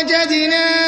وجدنا